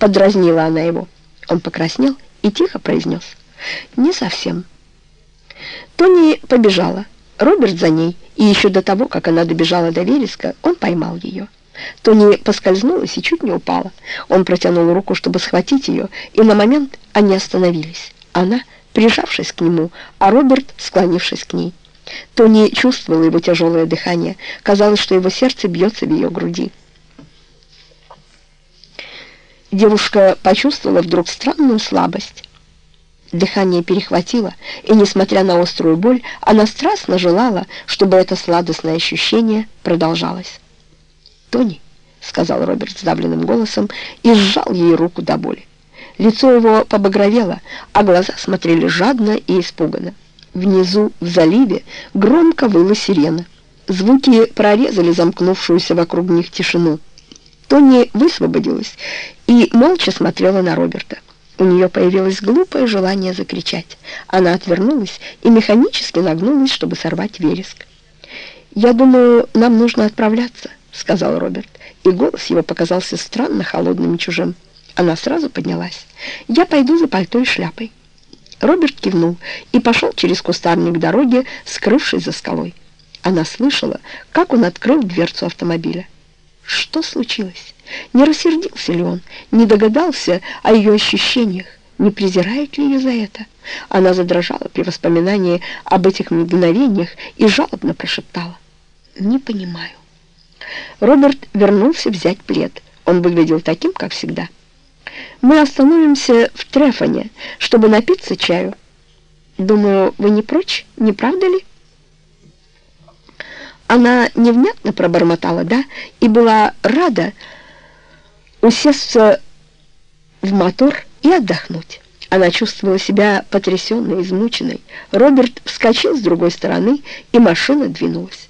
Подразнила она его. Он покраснел и тихо произнес. «Не совсем». Тони побежала. Роберт за ней, и еще до того, как она добежала до вереска, он поймал ее. Тони поскользнулась и чуть не упала. Он протянул руку, чтобы схватить ее, и на момент они остановились. Она, прижавшись к нему, а Роберт, склонившись к ней. Тони чувствовала его тяжелое дыхание. Казалось, что его сердце бьется в ее груди. Девушка почувствовала вдруг странную слабость. Дыхание перехватило, и, несмотря на острую боль, она страстно желала, чтобы это сладостное ощущение продолжалось. «Тони», — сказал Роберт сдавленным голосом и сжал ей руку до боли. Лицо его побагровело, а глаза смотрели жадно и испуганно. Внизу, в заливе, громко выла сирена. Звуки прорезали замкнувшуюся вокруг них тишину. Тони высвободилась и молча смотрела на Роберта. У нее появилось глупое желание закричать. Она отвернулась и механически нагнулась, чтобы сорвать вереск. «Я думаю, нам нужно отправляться», — сказал Роберт, и голос его показался странно холодным и чужим. Она сразу поднялась. «Я пойду за пальто и шляпой». Роберт кивнул и пошел через кустарник дороги, скрывшись за скалой. Она слышала, как он открыл дверцу автомобиля. Что случилось? Не рассердился ли он? Не догадался о ее ощущениях? Не презирает ли ее за это? Она задрожала при воспоминании об этих мгновениях и жалобно прошептала. «Не понимаю». Роберт вернулся взять плед. Он выглядел таким, как всегда. «Мы остановимся в Трефоне, чтобы напиться чаю. Думаю, вы не прочь, не правда ли?» Она невнятно пробормотала «да» и была рада усесться в мотор и отдохнуть. Она чувствовала себя потрясенной, измученной. Роберт вскочил с другой стороны, и машина двинулась.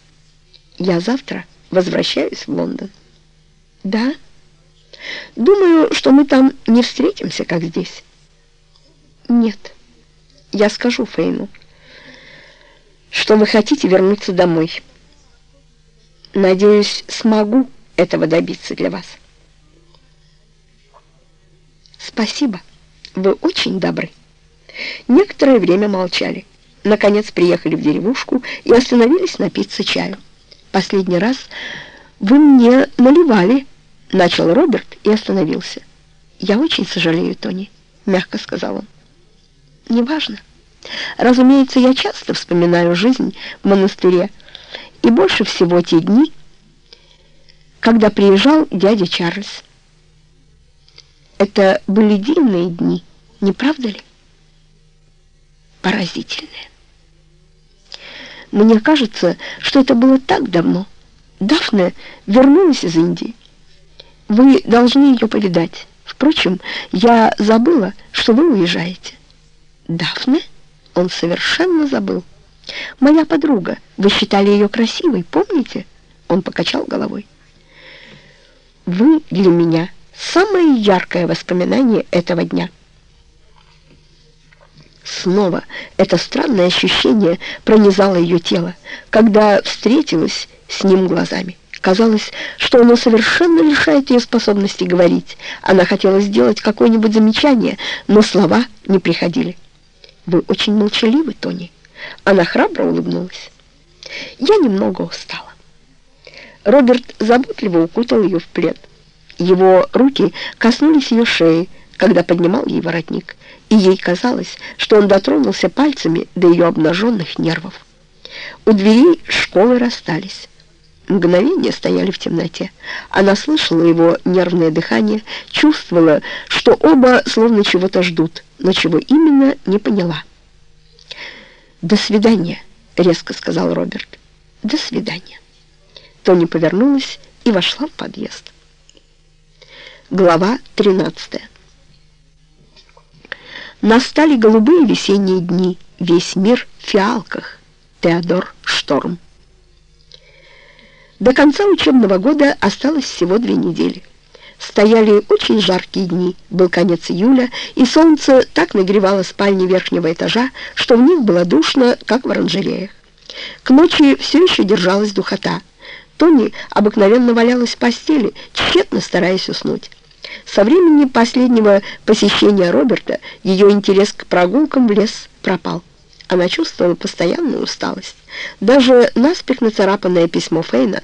«Я завтра возвращаюсь в Лондон». «Да? Думаю, что мы там не встретимся, как здесь». «Нет, я скажу Фейну, что вы хотите вернуться домой». Надеюсь, смогу этого добиться для вас. Спасибо. Вы очень добры. Некоторое время молчали. Наконец приехали в деревушку и остановились напиться чаю. Последний раз вы мне наливали, начал Роберт и остановился. Я очень сожалею, Тони, мягко сказал он. Неважно. Разумеется, я часто вспоминаю жизнь в монастыре, и больше всего те дни, когда приезжал дядя Чарльз. Это были дивные дни, не правда ли? Поразительные. Мне кажется, что это было так давно. Дафна вернулась из Индии. Вы должны ее повидать. Впрочем, я забыла, что вы уезжаете. Дафна? Он совершенно забыл. «Моя подруга. Вы считали ее красивой, помните?» Он покачал головой. «Вы для меня самое яркое воспоминание этого дня». Снова это странное ощущение пронизало ее тело, когда встретилась с ним глазами. Казалось, что оно совершенно лишает ее способности говорить. Она хотела сделать какое-нибудь замечание, но слова не приходили. «Вы очень молчаливы, Тони». Она храбро улыбнулась. Я немного устала. Роберт заботливо укутал ее в плед. Его руки коснулись ее шеи, когда поднимал ей воротник, и ей казалось, что он дотронулся пальцами до ее обнаженных нервов. У дверей школы расстались. Мгновения стояли в темноте. Она слышала его нервное дыхание, чувствовала, что оба словно чего-то ждут, но чего именно не поняла. «До свидания», — резко сказал Роберт. «До свидания». Тони повернулась и вошла в подъезд. Глава 13 Настали голубые весенние дни, весь мир в фиалках. Теодор Шторм. До конца учебного года осталось всего две недели. Стояли очень жаркие дни, был конец июля, и солнце так нагревало спальни верхнего этажа, что в них было душно, как в оранжереях. К ночи все еще держалась духота. Тони обыкновенно валялась в постели, тщетно стараясь уснуть. Со времени последнего посещения Роберта ее интерес к прогулкам в лес пропал. Она чувствовала постоянную усталость. Даже наспех нацарапанное письмо Фейна